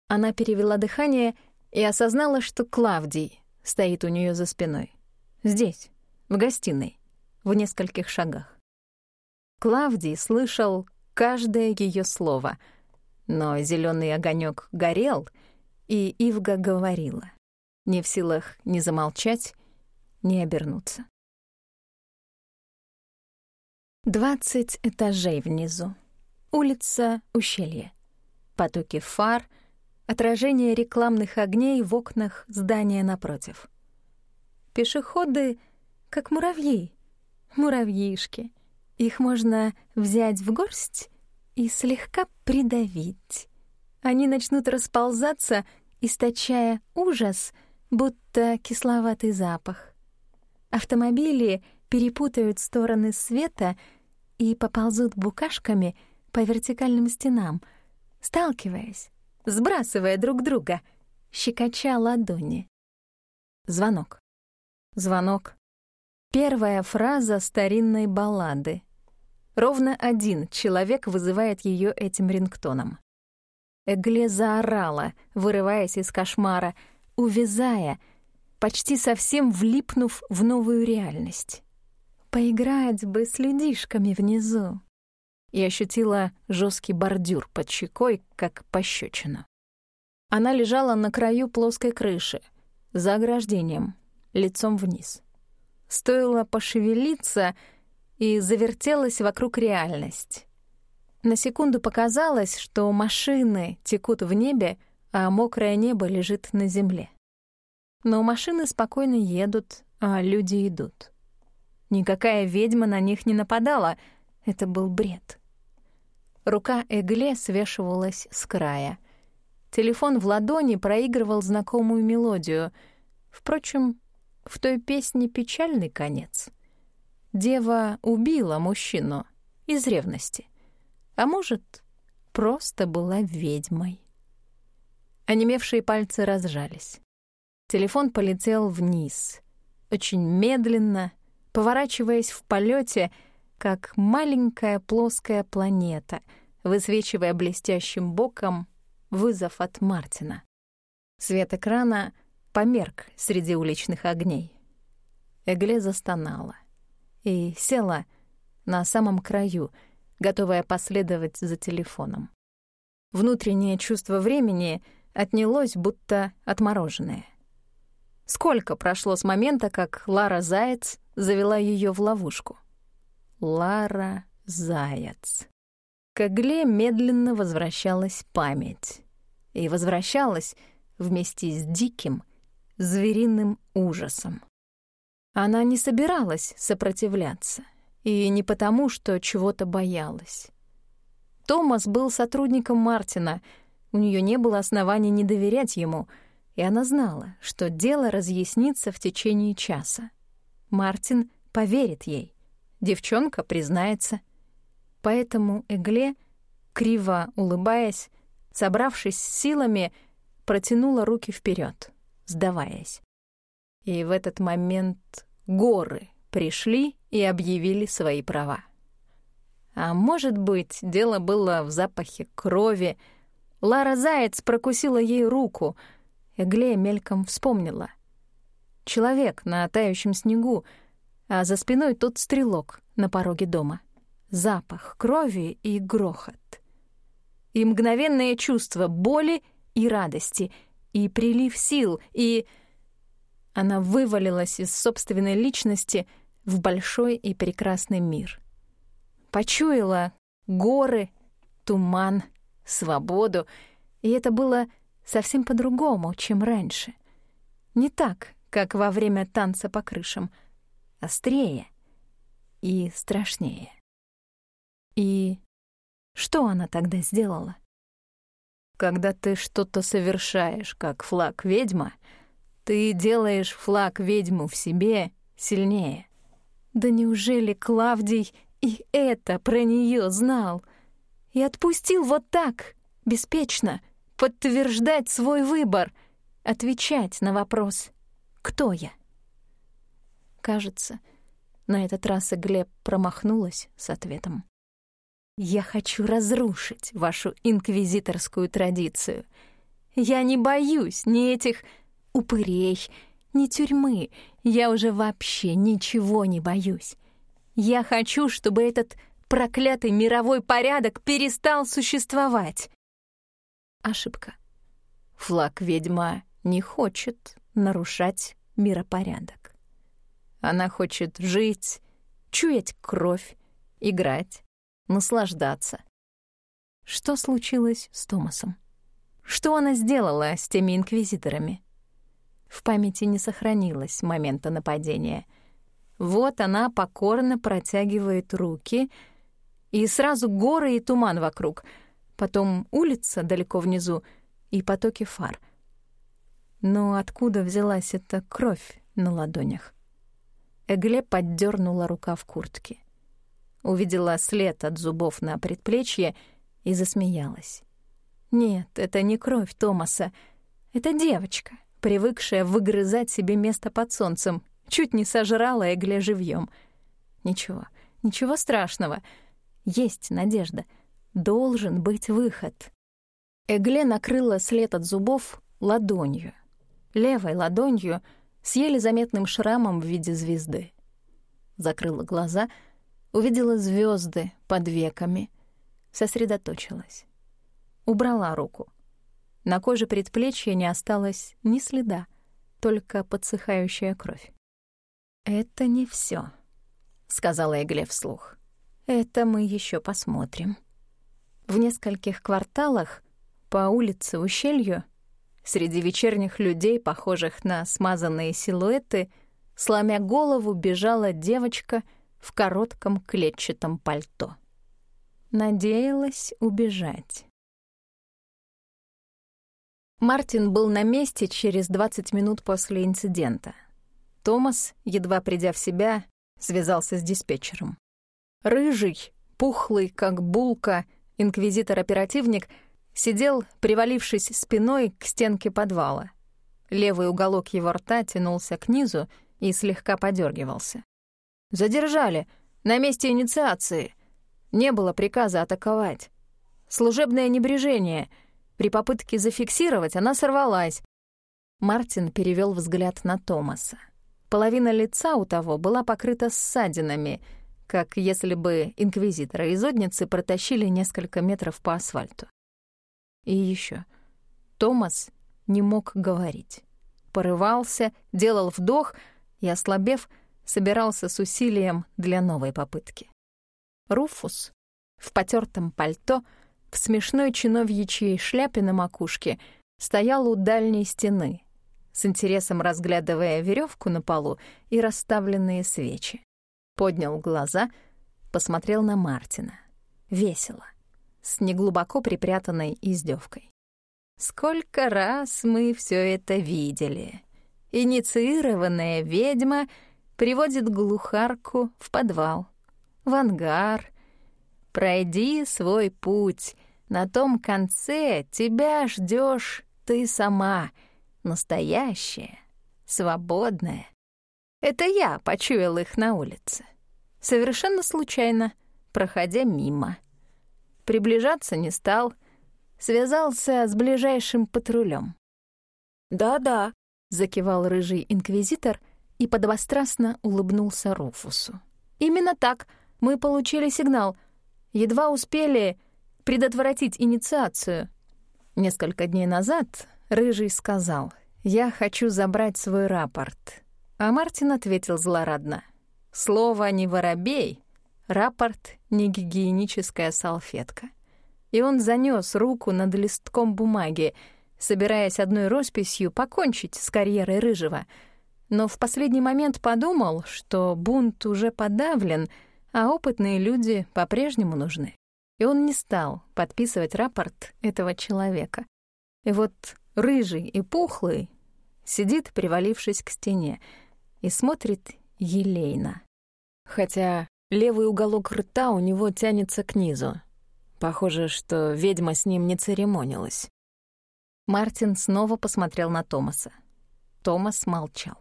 Она перевела дыхание и осознала, что Клавдий стоит у нее за спиной. Здесь, в гостиной, в нескольких шагах. Клавдий слышал каждое ее слово, но зеленый огонек горел, и Ивга говорила, не в силах ни замолчать, не обернуться. Двадцать этажей внизу. Улица Ущелье. Потоки фар, отражение рекламных огней в окнах здания напротив. Пешеходы как муравьи, муравьишки. Их можно взять в горсть и слегка придавить. Они начнут расползаться, источая ужас, будто кисловатый запах. Автомобили перепутают стороны света и поползут букашками по вертикальным стенам, сталкиваясь, сбрасывая друг друга, щекоча ладони. Звонок. Звонок. Первая фраза старинной баллады. Ровно один человек вызывает ее этим рингтоном. Эгле заорала, вырываясь из кошмара, увязая — почти совсем влипнув в новую реальность. «Поиграть бы с людишками внизу!» И ощутила жесткий бордюр под щекой, как пощечина. Она лежала на краю плоской крыши, за ограждением, лицом вниз. Стоило пошевелиться, и завертелась вокруг реальность. На секунду показалось, что машины текут в небе, а мокрое небо лежит на земле. Но машины спокойно едут, а люди идут. Никакая ведьма на них не нападала. Это был бред. Рука Эгле свешивалась с края. Телефон в ладони проигрывал знакомую мелодию. Впрочем, в той песне печальный конец. Дева убила мужчину из ревности. А может, просто была ведьмой. Онемевшие пальцы разжались. Телефон полетел вниз, очень медленно, поворачиваясь в полете, как маленькая плоская планета, высвечивая блестящим боком вызов от Мартина. Свет экрана померк среди уличных огней. Эгле застонала и села на самом краю, готовая последовать за телефоном. Внутреннее чувство времени отнялось, будто отмороженное. Сколько прошло с момента, как Лара Заяц завела ее в ловушку? Лара Заяц. К игле медленно возвращалась память. И возвращалась вместе с диким, звериным ужасом. Она не собиралась сопротивляться. И не потому, что чего-то боялась. Томас был сотрудником Мартина. У нее не было оснований не доверять ему — и она знала, что дело разъяснится в течение часа. Мартин поверит ей, девчонка признается. Поэтому Эгле, криво улыбаясь, собравшись с силами, протянула руки вперед, сдаваясь. И в этот момент горы пришли и объявили свои права. А может быть, дело было в запахе крови. Лара Заяц прокусила ей руку — Эглея мельком вспомнила. Человек на тающем снегу, а за спиной тот стрелок на пороге дома. Запах крови и грохот. И мгновенное чувство боли и радости, и прилив сил, и... Она вывалилась из собственной личности в большой и прекрасный мир. Почуяла горы, туман, свободу, и это было совсем по-другому, чем раньше. Не так, как во время танца по крышам, острее и страшнее. И что она тогда сделала? Когда ты что-то совершаешь, как флаг ведьма, ты делаешь флаг ведьму в себе сильнее. Да неужели Клавдий и это про нее знал? И отпустил вот так, беспечно — подтверждать свой выбор, отвечать на вопрос «Кто я?». Кажется, на этот раз и Глеб промахнулась с ответом. «Я хочу разрушить вашу инквизиторскую традицию. Я не боюсь ни этих упырей, ни тюрьмы. Я уже вообще ничего не боюсь. Я хочу, чтобы этот проклятый мировой порядок перестал существовать ошибка. Флаг ведьма не хочет нарушать миропорядок. Она хочет жить, чуять кровь, играть, наслаждаться. Что случилось с Томасом? Что она сделала с теми инквизиторами? В памяти не сохранилось момента нападения. Вот она покорно протягивает руки, и сразу горы и туман вокруг — потом улица далеко внизу и потоки фар. Но откуда взялась эта кровь на ладонях? Эгле поддернула рука в куртке, Увидела след от зубов на предплечье и засмеялась. Нет, это не кровь Томаса. Это девочка, привыкшая выгрызать себе место под солнцем. Чуть не сожрала Эгле живьем. Ничего, ничего страшного. Есть надежда — должен быть выход. Эгле накрыла след от зубов ладонью. Левой ладонью с еле заметным шрамом в виде звезды. Закрыла глаза, увидела звезды под веками, сосредоточилась. Убрала руку. На коже предплечья не осталось ни следа, только подсыхающая кровь. «Это не все, сказала Эгле вслух. «Это мы еще посмотрим». В нескольких кварталах по улице ущелью среди вечерних людей, похожих на смазанные силуэты, сломя голову, бежала девочка в коротком клетчатом пальто. Надеялась убежать. Мартин был на месте через 20 минут после инцидента. Томас, едва придя в себя, связался с диспетчером. Рыжий, пухлый, как булка, Инквизитор-оперативник сидел, привалившись спиной к стенке подвала. Левый уголок его рта тянулся к низу и слегка подергивался. «Задержали! На месте инициации! Не было приказа атаковать! Служебное небрежение! При попытке зафиксировать она сорвалась!» Мартин перевел взгляд на Томаса. Половина лица у того была покрыта ссадинами — как если бы инквизитора и зодницы протащили несколько метров по асфальту. И еще Томас не мог говорить. Порывался, делал вдох и, ослабев, собирался с усилием для новой попытки. Руфус в потертом пальто, в смешной чиновьячьей шляпе на макушке, стоял у дальней стены, с интересом разглядывая веревку на полу и расставленные свечи поднял глаза, посмотрел на Мартина. Весело, с неглубоко припрятанной издевкой. «Сколько раз мы все это видели!» Инициированная ведьма приводит глухарку в подвал, в ангар. Пройди свой путь. На том конце тебя ждешь ты сама, настоящая, свободная. Это я почуял их на улице совершенно случайно, проходя мимо. Приближаться не стал, связался с ближайшим патрулем. «Да-да», — закивал рыжий инквизитор и подобострастно улыбнулся Руфусу. «Именно так мы получили сигнал. Едва успели предотвратить инициацию». Несколько дней назад Рыжий сказал, «Я хочу забрать свой рапорт». А Мартин ответил злорадно, Слово «не воробей» — рапорт не гигиеническая салфетка». И он занес руку над листком бумаги, собираясь одной росписью покончить с карьерой Рыжего. Но в последний момент подумал, что бунт уже подавлен, а опытные люди по-прежнему нужны. И он не стал подписывать рапорт этого человека. И вот рыжий и пухлый сидит, привалившись к стене, и смотрит елейно. Хотя левый уголок рта у него тянется к низу. Похоже, что ведьма с ним не церемонилась. Мартин снова посмотрел на Томаса. Томас молчал.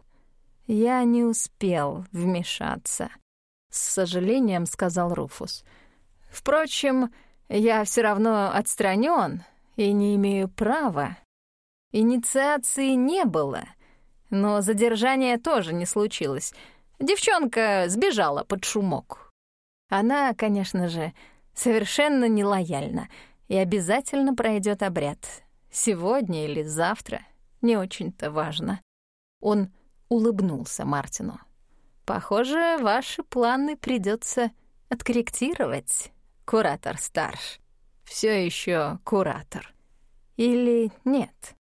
«Я не успел вмешаться», — с сожалением сказал Руфус. «Впрочем, я все равно отстранен и не имею права Инициации не было, но задержания тоже не случилось. Девчонка сбежала под шумок. Она, конечно же, совершенно нелояльна и обязательно пройдет обряд. Сегодня или завтра, не очень-то важно. Он улыбнулся Мартину. «Похоже, ваши планы придется откорректировать, куратор Старш. Все еще куратор. Или нет?»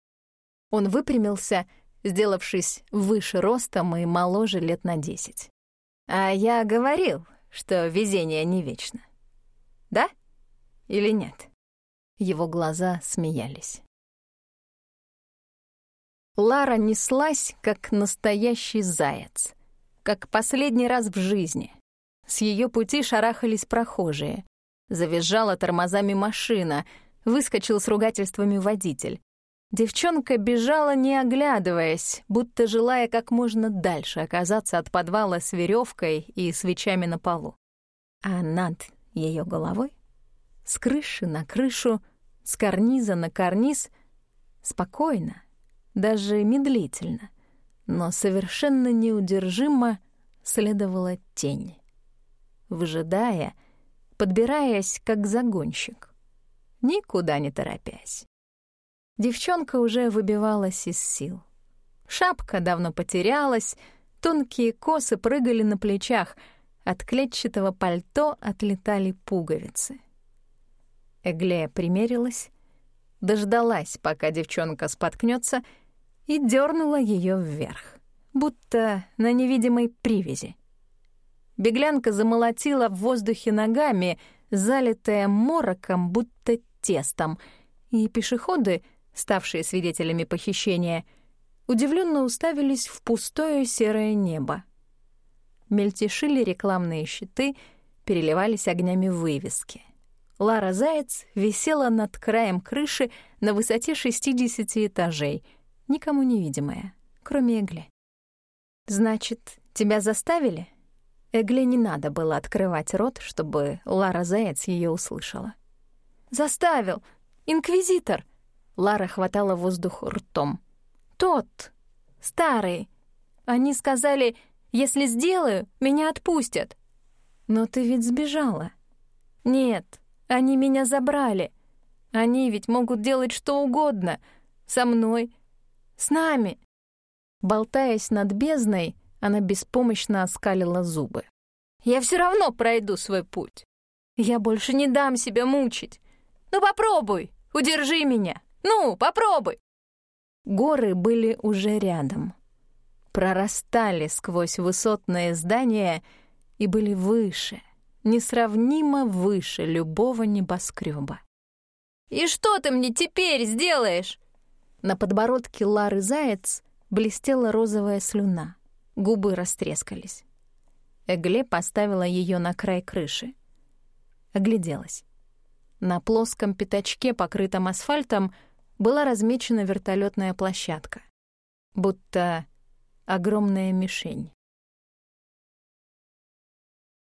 Он выпрямился и сделавшись выше ростом и моложе лет на десять. А я говорил, что везение не вечно. Да или нет? Его глаза смеялись. Лара неслась, как настоящий заяц, как последний раз в жизни. С ее пути шарахались прохожие. Завизжала тормозами машина, выскочил с ругательствами водитель. Девчонка бежала, не оглядываясь, будто желая как можно дальше оказаться от подвала с веревкой и свечами на полу. А над ее головой, с крыши на крышу, с карниза на карниз, спокойно, даже медлительно, но совершенно неудержимо следовала тень, выжидая, подбираясь, как загонщик, никуда не торопясь девчонка уже выбивалась из сил. Шапка давно потерялась, тонкие косы прыгали на плечах, от клетчатого пальто отлетали пуговицы. Эглея примерилась, дождалась, пока девчонка споткнется, и дернула ее вверх, будто на невидимой привязи. Беглянка замолотила в воздухе ногами, залитая мороком, будто тестом, и пешеходы — ставшие свидетелями похищения, удивленно уставились в пустое серое небо. Мельтешили рекламные щиты, переливались огнями вывески. Лара Заяц висела над краем крыши на высоте 60 этажей, никому невидимая, кроме Эгли. «Значит, тебя заставили?» Эгле не надо было открывать рот, чтобы Лара Заяц ее услышала. «Заставил! Инквизитор!» Лара хватала воздух ртом. «Тот! Старый! Они сказали, если сделаю, меня отпустят!» «Но ты ведь сбежала!» «Нет, они меня забрали! Они ведь могут делать что угодно! Со мной! С нами!» Болтаясь над бездной, она беспомощно оскалила зубы. «Я все равно пройду свой путь! Я больше не дам себя мучить! Ну попробуй, удержи меня!» Ну, попробуй!» Горы были уже рядом. Прорастали сквозь высотное здание и были выше, несравнимо выше любого небоскреба. «И что ты мне теперь сделаешь?» На подбородке Лары Заяц блестела розовая слюна. Губы растрескались. Эгле поставила ее на край крыши. Огляделась. На плоском пятачке, покрытом асфальтом, была размечена вертолетная площадка, будто огромная мишень.